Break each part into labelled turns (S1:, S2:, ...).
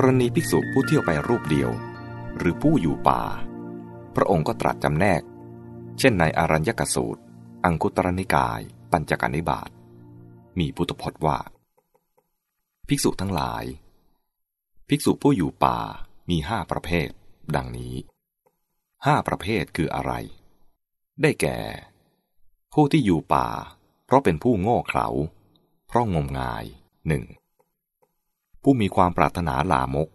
S1: กรณีภิกษุผู้เที่ยวไปรูปเดียว หรือผู้อยู่ป่า พระองค์ก็ตรัสจำแนก เช่นในอารัญญกสูตร อังคุตรนิกาย ปัญจการนิบาตมีพุทธพจน์ว่า ภิกษุทั้งหลาย ภิกษุผู้อยู่ป่ามีห้าประเภท ดังนี้ห้าประเภทคืออะไร ได้แก่ ผู้ที่อยู่ป่า เพราะเป็นผู้โง่เขลาเพราะงมงายหนึ่ง ผู้มีความปรารถนาลามก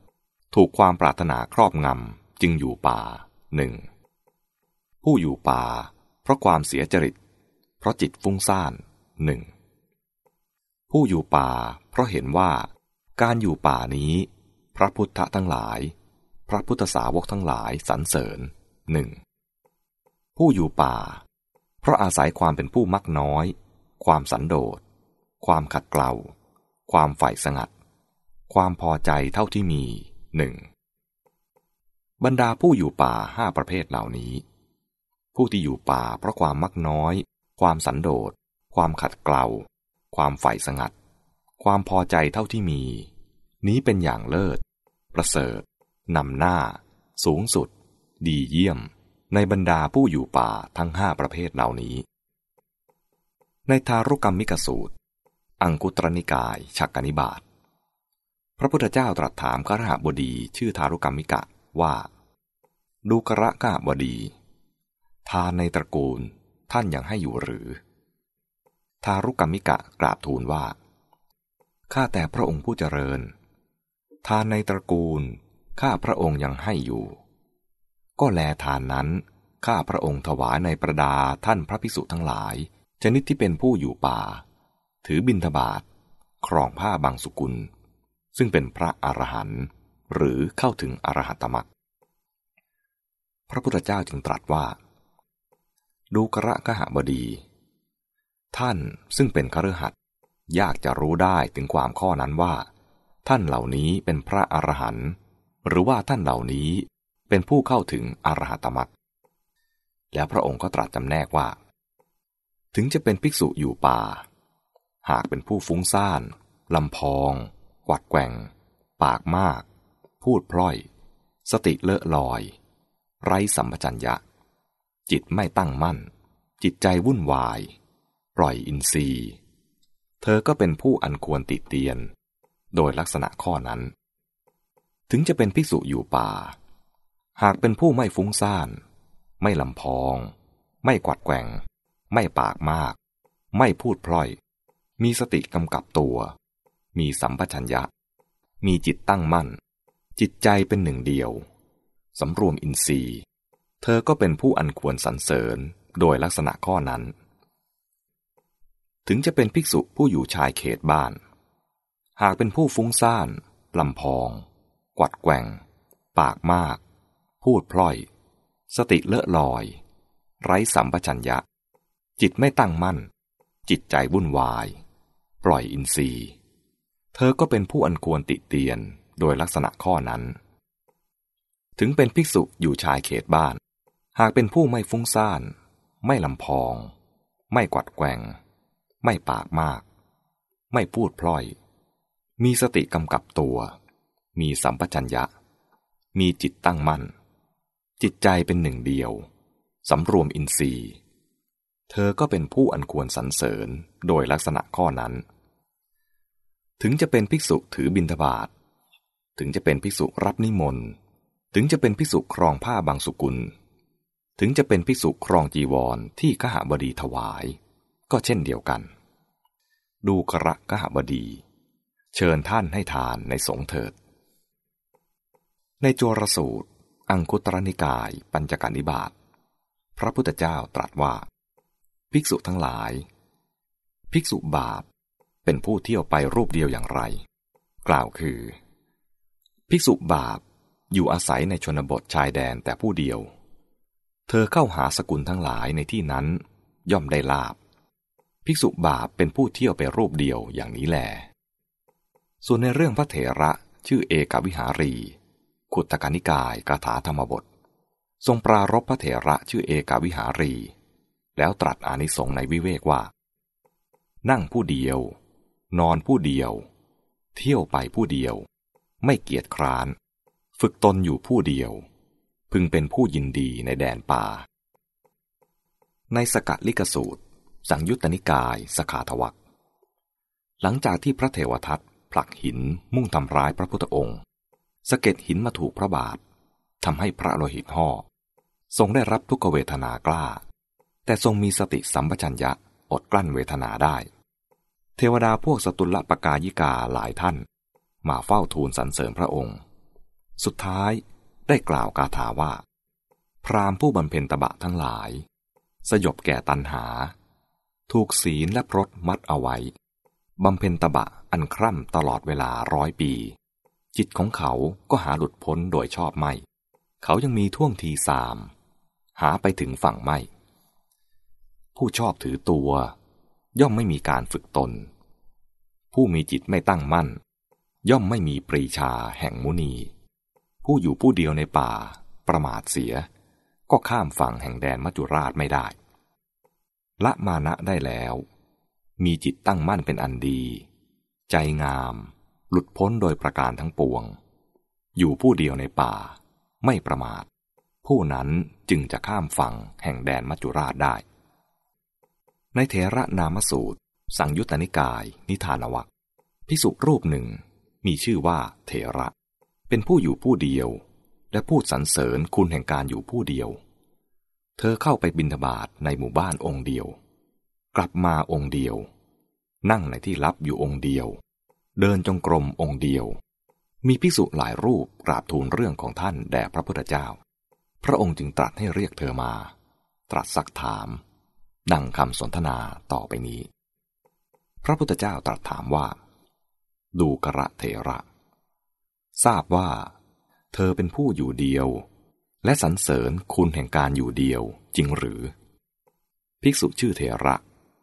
S1: ถูกความปรารถนาครอบงำจึงอยู่ป่าหนึ่งผู้อยู่ป่า เพราะความเสียจริต เพราะจิตฟุ้งซ่านหนึ่งผู้อยู่ป่า เพราะเห็นว่า การอยู่ป่านี้ พระพุทธทั้งหลาย พระพุทธสาวกทั้งหลายสรรเสริญหนึ่งผู้อยู่ป่า เพราะอาศัยความเป็นผู้มักน้อย ความสันโดษ ความขัดเกลา ความฝ่ายสงัด ความพอใจเท่าที่มีหนึ่งบรรดาผู้อยู่ป่าห้าประเภทเหล่านี้ ผู้ที่อยู่ป่าเพราะความมักน้อย ความสันโดษ ความขัดเกลาความใฝ่สงัด ความพอใจเท่าที่มี นี้เป็นอย่างเลิศ ประเสริฐนำหน้า สูงสุด ดีเยี่ยม ในบรรดาผู้อยู่ป่าทั้งห้าประเภทเหล่านี้ ในทารุกรรมมิกสูตร อังคุตรนิกาย ชักกนิบาต พระพุทธเจ้าตรัสถามกระหบดีชื่อทารุกรรมิกะว่า ดูกระกาบดี ทานในตระกูลท่านยังให้อยู่หรือ ทารุกรรมมิกะกราบทูลว่า ข้าแต่พระองค์ผู้เจริญ ทานในตระกูลข้าพระองค์ยังให้อยู่ ก็แลทานนั้นข้าพระองค์ถวายในประดาท่านพระภิกษุทั้งหลาย ชนิดที่เป็นผู้อยู่ป่า ถือบิณฑบาตครองผ้าบางสุกุล ซึ่งเป็นพระอรหันต์หรือเข้าถึงอรหัตมรรคพระพุทธเจ้าจึงตรัสว่า ดูกระกะหบดี ท่านซึ่งเป็นคฤหัสยากจะรู้ได้ถึงความข้อนั้นว่า ท่านเหล่านี้เป็นพระอรหันต์หรือว่าท่านเหล่านี้เป็นผู้เข้าถึงอรหัตมรรคแล้วพระองค์ก็ตรัสจำแนกว่า ถึงจะเป็นภิกษุอยู่ป่า หากเป็นผู้ฟุ้งซ่านลำพอง กวัดแกว่ง ปากมาก พูดพล่อย สติเลอะลอย ไร้สัมปชัญญะ จิตไม่ตั้งมั่น จิตใจวุ่นวาย ปล่อยอินทรีย์ เธอก็เป็นผู้อันควรติเตียน โดยลักษณะข้อนั้น ถึงจะเป็นภิกษุอยู่ป่า หากเป็นผู้ไม่ฟุ้งซ่าน ไม่ลำพอง ไม่กวัดแกว่ง ไม่ปากมาก ไม่พูดพล่อย มีสติกำกับตัว มีสัมปชัญญะ มีจิตตั้งมั่น จิตใจเป็นหนึ่งเดียว สำรวมอินทรีย์ เธอก็เป็นผู้อันควรสรรเสริญโดยลักษณะข้อนั้น ถึงจะเป็นภิกษุผู้อยู่ชายเขตบ้าน หากเป็นผู้ฟุ้งซ่านลำพอง กวัดแกว่ง ปากมาก พูดพล่อย สติเลอะลอย ไร้สัมปชัญญะ จิตไม่ตั้งมั่น จิตใจวุ่นวาย ปล่อยอินทรีย์ เธอก็เป็นผู้อันควรติเตียนโดยลักษณะข้อนั้น ถึงเป็นภิกษุอยู่ชายเขตบ้าน หากเป็นผู้ไม่ฟุ้งซ่าน ไม่ลำพอง ไม่กวัดแกงไม่ปากมาก ไม่พูดพล่อย มีสติกำกับตัว มีสัมปชัญญะ มีจิตตั้งมั่น จิตใจเป็นหนึ่งเดียว สำรวมอินทรีย์ เธอก็เป็นผู้อันควรสรรเสริญโดยลักษณะข้อนั้น ถึงจะเป็นภิกษุถือบิณฑบาต ถึงจะเป็นภิกษุรับนิมนต์ ถึงจะเป็นภิกษุครองผ้าบางสุกุล ถึงจะเป็นภิกษุครองจีวรที่กหบดีถวาย ก็เช่นเดียวกัน ดูกระกหบดี เชิญท่านให้ทานในสงเถิด ในโจรสูตร อังคุตรนิกาย ปัญจการนิบาต พระพุทธเจ้าตรัสว่า ภิกษุทั้งหลาย ภิกษุบาป เป็นผู้เที่ยวไปรูปเดียวอย่างไร กล่าวคือ ภิกษุบาปอยู่อาศัยในชนบทชายแดนแต่ผู้เดียว เธอเข้าหาสกุลทั้งหลายในที่นั้น ย่อมได้ลาบ ภิกษุบาปเป็นผู้เที่ยวไปรูปเดียวอย่างนี้แหลส่วนในเรื่องพระเถระชื่อเอกวิหารี ขุตกานิกายกาถาธรรมบท ทรงปรารบพระเถระชื่อเอกวิหารี แล้วตรัสอานิสงส์ในวิเวกว่า นั่งผู้เดียว นอนผู้เดียว เที่ยวไปผู้เดียว ไม่เกียจคร้าน ฝึกตนอยู่ผู้เดียว พึงเป็นผู้ยินดีในแดนป่า ในสกัดลิกสูตร สังยุตตนิกายสขาทวักหลังจากที่พระเทวทัตผลักหินมุ่งทำร้ายพระพุทธองค์สะเก็ดหินมาถูกพระบาททำให้พระโลหิตห่อทรงได้รับทุกเวทนากล้า แต่ทรงมีสติสัมปชัญญะอดกลั้นเวทนาได้ เทวดาพวกสตุลปกายิกาหลายท่าน มาเฝ้าทูลสรรเสริญพระองค์ สุดท้ายได้กล่าวกาถาว่า พรามผู้บำเพ็ญตบะทั้งหลาย สยบแก่ตันหา ถูกศีลและพรตมัดเอาไว้บำเพ็ญตบะอันคร่ำตลอดเวลาร้อยปี จิตของเขาก็หาหลุดพ้นโดยชอบไม่ เขายังมีท่วงทีสาม หาไปถึงฝั่งไม่ ผู้ชอบถือตัว ย่อมไม่มีการฝึกตน ผู้มีจิตไม่ตั้งมั่น ย่อมไม่มีปรีชาแห่งมุนี ผู้อยู่ผู้เดียวในป่า ประมาทเสีย ก็ข้ามฝั่งแห่งแดนมัจจุราชไม่ได้ ละมานะได้แล้ว มีจิตตั้งมั่นเป็นอันดี ใจงาม หลุดพ้นโดยประการทั้งปวง อยู่ผู้เดียวในป่า ไม่ประมาท ผู้นั้นจึงจะข้ามฝั่งแห่งแดนมัจจุราชได้ ในเทระนามสูตร สังยุตตนิกาย นิทานวัคพิสุรูปหนึ่ง มีชื่อว่าเทระ เป็นผู้อยู่ผู้เดียว และพูดสรรเสริญคุณแห่งการอยู่ผู้เดียว เธอเข้าไปบินทบาทในหมู่บ้านองค์เดียว กลับมาองค์เดียว นั่งในที่ลับอยู่องค์เดียว เดินจงกรมองค์เดียว มีภิกษุหลายรูปกราบทูลเรื่องของท่านแด่พระพุทธเจ้า พระองค์จึงตรัสให้เรียกเธอมา ตรัสซักถาม ดังคำสนทนาต่อไปนี้ พระพุทธเจ้าตรัสถามว่า ดูกระเทระ ทราบว่า เธอเป็นผู้อยู่เดียว และสรรเสริญคุณแห่งการอยู่เดียวจริงหรือ ภิกษุชื่อเทระ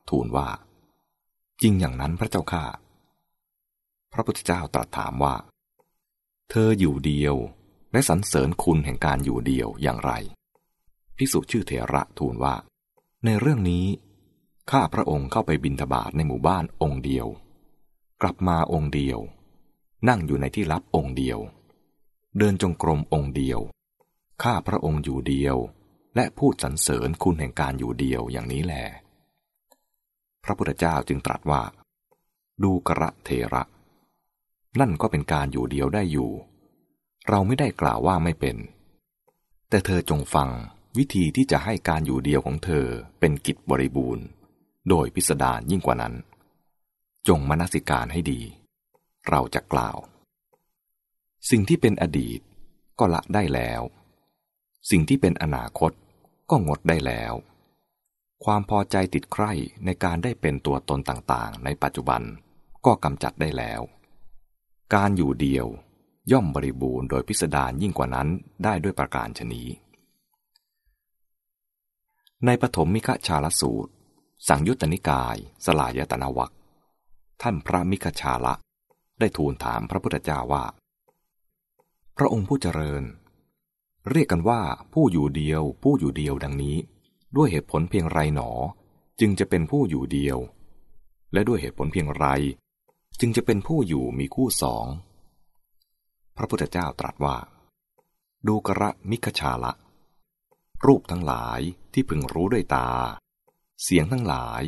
S1: ทูลว่า จริงอย่างนั้นพระเจ้าข้าพระพุทธเจ้าตรัสถามว่า เธออยู่เดียวและสรรเสริญคุณแห่งการอยู่เดียวอย่างไร ภิกษุชื่อเถระทูลว่า ในเรื่องนี้ ข้าพระองค์เข้าไปบินทบาทในหมู่บ้านองค์เดียว กลับมาองค์เดียว นั่งอยู่ในที่ลับองค์เดียว เดินจงกรมองค์เดียว ข้าพระองค์อยู่เดียว และพูดสรรเสริญคุณแห่งการอยู่เดียวอย่างนี้แหละพระพุทธเจ้าจึงตรัสว่า ดูกระเทระ นั่นก็เป็นการอยู่เดียวได้อยู่ เราไม่ได้กล่าวว่าไม่เป็น แต่เธอจงฟัง วิธีที่จะให้การอยู่เดียวของเธอเป็นกิจบริบูรณ์ โดยพิสดารยิ่งกว่านั้น จงมนสิการให้ดี เราจะกล่าว สิ่งที่เป็นอดีตก็ละได้แล้ว สิ่งที่เป็นอนาคตก็งดได้แล้ว ความพอใจติดใคร่ในการได้เป็นตัวตนต่างๆ ในปัจจุบันก็กำจัดได้แล้ว การอยู่เดียวย่อมบริบูรณ์โดยพิสดารยิ่งกว่านั้นได้ด้วยประการชนี ในปฐมมิคชาลสูตร สังยุตตนิกาย สลายตนาวัคท่านพระมิคชาละ ได้ทูลถามพระพุทธเจ้าว่า พระองค์ผู้เจริญ เรียกกันว่าผู้อยู่เดียว ผู้อยู่เดียวดังนี้ ด้วยเหตุผลเพียงไรหนอ จึงจะเป็นผู้อยู่เดียว และด้วยเหตุผลเพียงไร จึงจะเป็นผู้อยู่มีคู่สอง พระพุทธเจ้าตรัสว่า ดูกระมิคชาละ รูปทั้งหลายที่พึงรู้ด้วยตา เสียงทั้งหลาย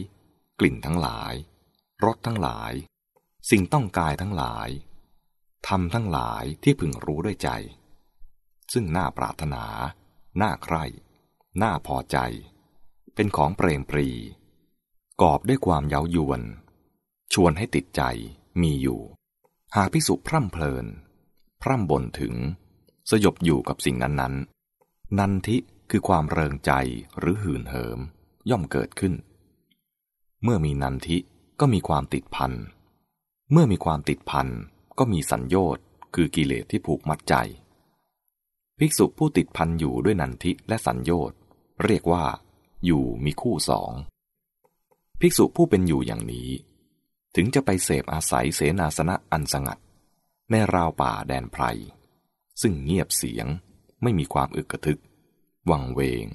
S1: กลิ่นทั้งหลายรสทั้งหลาย สิ่งต้องกายทั้งหลายทำทั้งหลายที่พึงรู้ด้วยใจ ซึ่งน่าปรารถนา น่าใคร่ น่าพอใจ เป็นของเปรมปรี กอบด้วยความเย้ายวน ชวนให้ติดใจมีอยู่ หากพิสุพร่ำเพลิน พร่ำบ่นถึง สยบอยู่กับสิ่งนั้นๆ นันทิ คือความเริงใจหรือหื่นเหิม ย่อมเกิดขึ้น เมื่อมีนันทิก็มีความติดพัน เมื่อมีความติดพันก็มีสัญญต์คือกิเลสที่ผูกมัดใจ ภิกษุผู้ติดพันอยู่ด้วยนันทิและสัญญต์เรียกว่า อยู่มีคู่สอง ภิกษุผู้เป็นอยู่อย่างนี้ ถึงจะไปเสพอาศัยเสนาสนะอันสงัด ในราวป่าแดนไพร ซึ่งเงียบเสียงไม่มีความอึกกระทึก วังเวง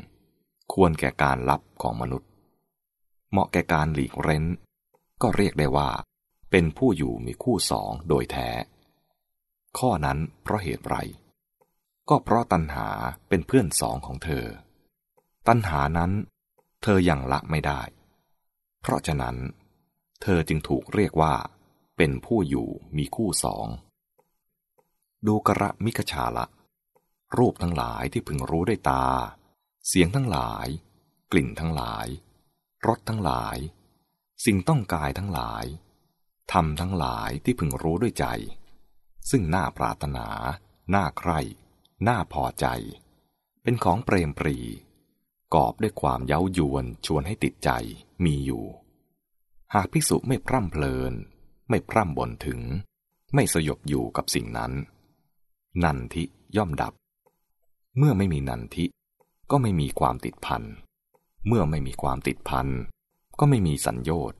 S1: ควรแก่การรับของมนุษย์ เหมาะแก่การหลีกเร้น ก็เรียกได้ว่า เป็นผู้อยู่มีคู่สองโดยแท้ ข้อนั้นเพราะเหตุไร ก็เพราะตัณหาเป็นเพื่อนสองของเธอ ตัณหานั้น เธอยังละไม่ได้ เพราะฉะนั้น เธอจึงถูกเรียกว่า เป็นผู้อยู่มีคู่สอง ดูกระมิกชาละ รูปทั้งหลายที่พึงรู้ด้วยตา เสียงทั้งหลาย กลิ่นทั้งหลาย รสทั้งหลาย สิ่งต้องกายทั้งหลายธรรมทั้งหลายที่พึงรู้ด้วยใจ ซึ่งน่าปรารถนา น่าใคร่ น่าพอใจ เป็นของเปรมปรี กอบด้วยความเย้ายวนชวนให้ติดใจมีอยู่ หากภิกษุไม่พร่ำเพลิน ไม่พร่ำบ่นถึง ไม่สยบอยู่กับสิ่งนั้น นันทิย่อมดับ เมื่อไม่มีนันทิ ก็ไม่มีความติดพัน เมื่อไม่มีความติดพัน ก็ไม่มีสัญญต์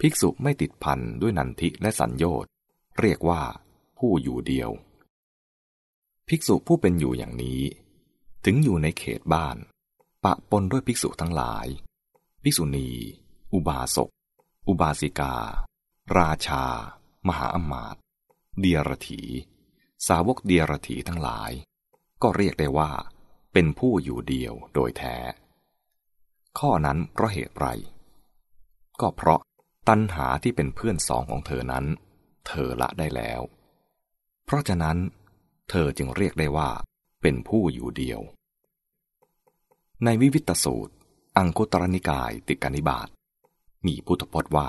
S1: ภิกษุไม่ติดพันด้วยนันทิและสัญญต์เรียกว่าผู้อยู่เดียว ภิกษุผู้เป็นอยู่อย่างนี้ ถึงอยู่ในเขตบ้าน ปะปนด้วยภิกษุทั้งหลาย ภิกษุณี อุบาสก อุบาสิกา ราชา มหาอมาตย์เดียรถี สาวกเดียรถีทั้งหลาย ก็เรียกได้ว่า เป็นผู้อยู่เดียวโดยแท้ ข้อนั้นเพราะเหตุไรก็เพราะตัณหาที่เป็นเพื่อนสองของเธอนั้น เธอละได้แล้ว เพราะฉะนั้นเธอจึงเรียกได้ว่า เป็นผู้อยู่เดียว ในวิวิตสูตร อังคุตรนิกายติกานิบาตมีพุทธพจน์ว่า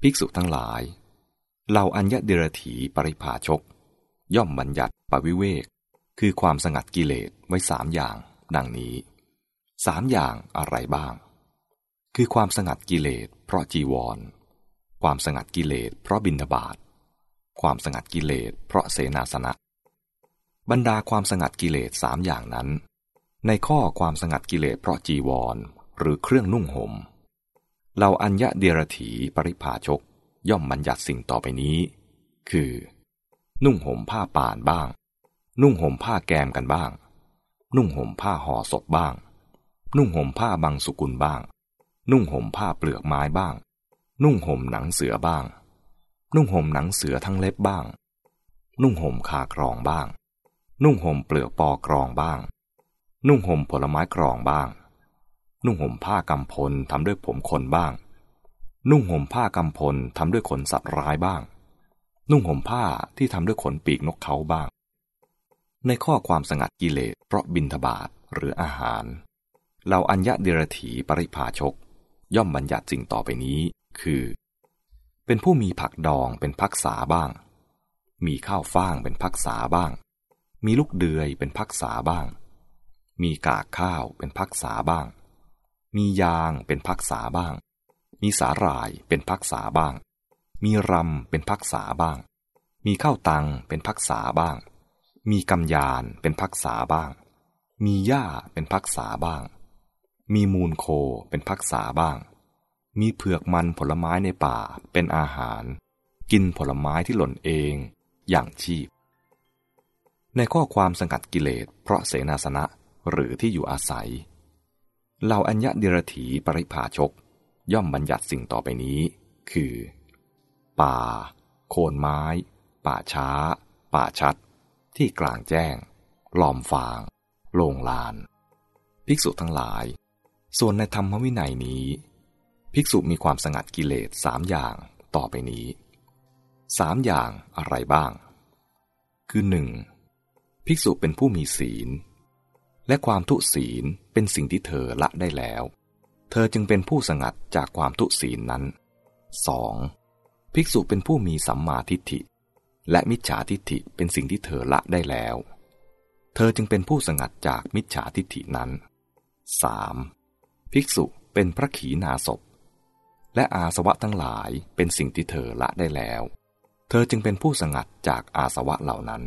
S1: ภิกษุทั้งหลายเหล่าอัญญเดรถีปริภาชก ย่อมบัญญัติ ปวิเวก คือความสงัดกิเลสไว้สามอย่าง ดังนี้สามอย่างอะไรบ้าง คือความสงัดกิเลสเพราะจีวร ความสงัดกิเลสเพราะบินทบาทความสงัดกิเลสเพราะเสนาสนะ บรรดาความสงัดกิเลสสามอย่างนั้น ในข้อความสงัดกิเลสเพราะจีวร หรือเครื่องนุ่งหม่มเราอัญญะเดียรถีปริภาชกย่อมบัญญัติสิ่งต่อไปนี้ คือ นุ่งห่มผ้าป่านบ้าง นุ่งห่มผ้าแกมกันบ้าง นุ่งห่มผ้าห่อศพบ้าง นุ่งห่มผ้าบางสุกุลบ้าง นุ่งห่มผ้าเปลือกไม้บ้าง นุ่งห่มหนังเสือบ้าง นุ่งห่มหนังเสือทั้งเล็บบ้าง นุ่งห่มคากรองบ้าง นุ่งห่มเปลือกปอกรองบ้าง นุ่งห่มผลไม้กรองบ้าง นุ่งห่มผ้ากำพลทำด้วยผมคนบ้าง นุ่งห่มผ้ากำพลทำด้วยขนสัตว์ร้ายบ้าง นุ่งห่มผ้าที่ทำด้วยขนปีกนกเขาบ้าง ในข้อความสงัดกิเลสเพราะบินทบาทหรืออาหารเราอัญญะเดรถีปริภาชก ย่อมบัญญัติสิ่งต่อไปนี้ คือ เป็นผู้มีผักดองเป็นพักษาบ้าง มีข้าวฟ่างเป็นพักษาบ้าง มีลูกเดือยเป็นพักษาบ้าง มีกากข้าวเป็นพักษาบ้าง มียางเป็นพักษาบ้าง มีสาหร่ายเป็นพักษาบ้าง มีรำเป็นพักษาบ้าง มีข้าวตังเป็นพักษาบ้าง มีกำยานเป็นพักษาบ้าง มีหญ้าเป็นพักษาบ้าง มีมูลโคเป็นพักษาบ้าง มีเผือกมันผลไม้ในป่าเป็นอาหาร กินผลไม้ที่หล่นเอง อย่างชีพ ในข้อความสังัดกิเลสเพราะเสนาสนะหรือที่อยู่อาศัยเหล่าอัญญะเดรถีปริภาชก ย่อมบัญญัติสิ่งต่อไปนี้ คือ ป่า โคนไม้ ป่าช้า ป่าชัด ที่กลางแจ้ง หลอมฟาง โลงลาน ภิกษุทั้งหลาย ส่วนในธรรมวินัยนี้ ภิกษุมีความสงัดกิเลสสามอย่างต่อไปนี้สามอย่างอะไรบ้าง คือหนึ่งภิกษุเป็นผู้มีศีล และความทุศีลเป็นสิ่งที่เธอละได้แล้ว เธอจึงเป็นผู้สงัดจากความทุศีลนั้น 2. ภิกษุเป็นผู้มีสัมมาทิฏฐิ และมิจฉาทิฏฐิเป็นสิ่งที่เธอละได้แล้ว เธอจึงเป็นผู้สงัดจากมิจฉาทิฏฐินั้น 3. ภิกษุเป็นพระขีณาสพ และอาสวะทั้งหลายเป็นสิ่งที่เธอละได้แล้ว เธอจึงเป็นผู้สงัดจากอาสวะเหล่านั้น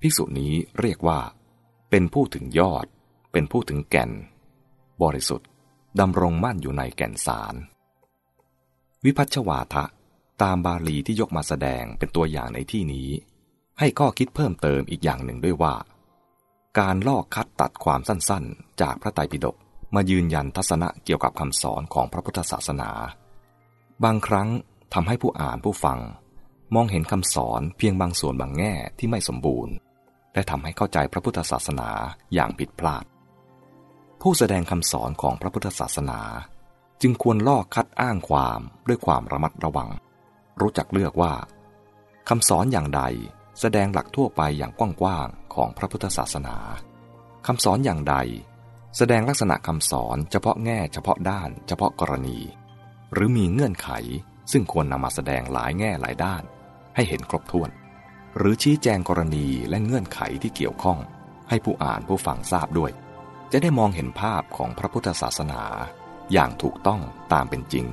S1: ภิกษุนี้เรียกว่า เป็นผู้ถึงยอด เป็นผู้ถึงแก่น บริสุทธิ์ดำรงมั่นอยู่ในแก่นสาร วิพัชวาทะ ตามบาลีที่ยกมาแสดงเป็นตัวอย่างในที่นี้ ให้ข้อคิดเพิ่มเติมอีกอย่างหนึ่งด้วยว่า การลอกคัดตัดความสั้นๆ จากพระไตรปิฎกมายืนยันทัศนะเกี่ยวกับคำสอนของพระพุทธศาสนา บางครั้งทำให้ผู้อ่านผู้ฟัง มองเห็นคำสอนเพียงบางส่วนบางแง่ที่ไม่สมบูรณ์ และทำให้เข้าใจพระพุทธศาสนาอย่างผิดพลาด ผู้แสดงคำสอนของพระพุทธศาสนา จึงควรลอกคัดอ้างความด้วยความระมัดระวัง รู้จักเลือกว่าคำสอนอย่างใดแสดงหลักทั่วไปอย่างกว้างๆของพระพุทธศาสนาคำสอนอย่างใด แสดงลักษณะคำสอนเฉพาะแง่เฉพาะด้าน เฉพาะกรณี หรือมีเงื่อนไขซึ่งควรนำมาแสดงหลายแง่หลายด้าน ให้เห็นครบถ้วน หรือชี้แจงกรณีและเงื่อนไขที่เกี่ยวข้อง ให้ผู้อ่านผู้ฟังทราบด้วย จะได้มองเห็นภาพของพระพุทธศาสนา อย่างถูกต้องตามเป็นจริง